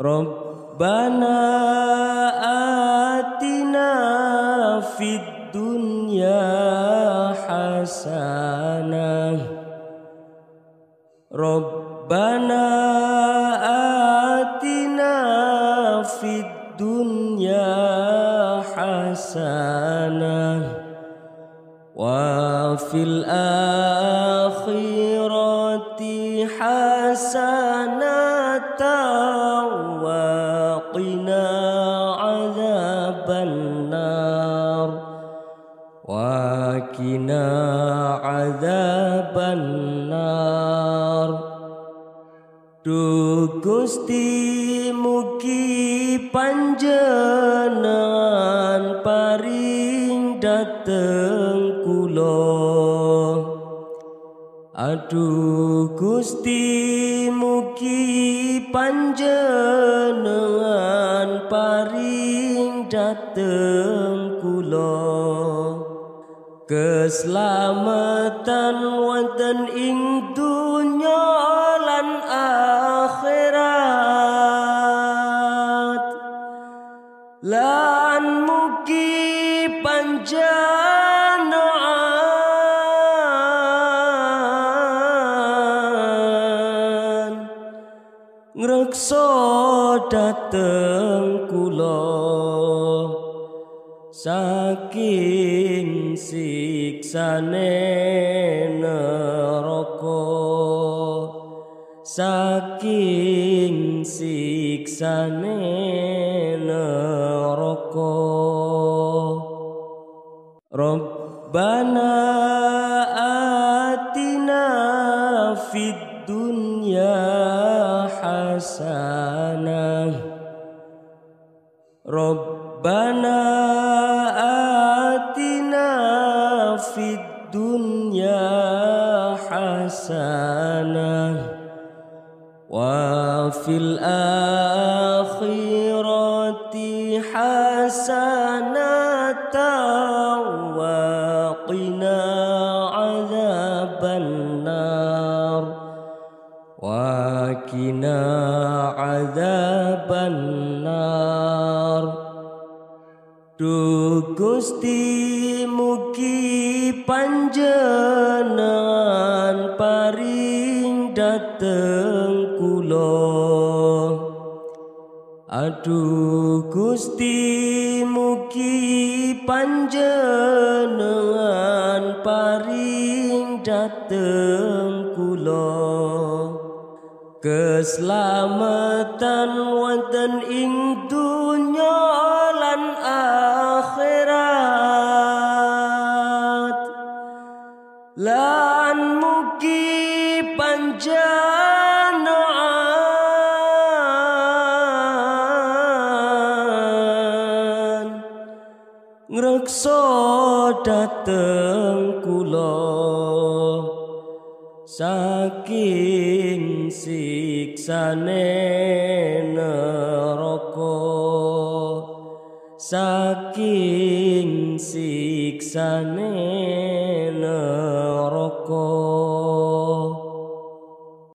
ربنا آتنا في الدنيا حسنة. ربنا آتنا في الدنيا حسنة وفي الآخرة حسنة. Qina adzaban nar Du Gusti mugi panjenengan paring dateng kula. Aduh Gusti mugi panjenengan paring dateng kula. Keselamatan wonten ing dunya lan akhirat. Lan mugi panjenengan ngreksa dateng kula. Saking siksane neraka. Saking siksane neraka. Rabbana atina fid dunya حسنا ربنا آتنا في الدنيا حسنا وفي الآخرة حسنا وقنا عذاب النار. وقنا Du Gusti mugi panjenengan paring dateng kula. Aduh Gusti mugi panjenengan paring dateng kula. Keselamatan wonten ing dunya lan mugi panjenengan ngreksa dateng kula. Saking siksane neraka saking siksane neraka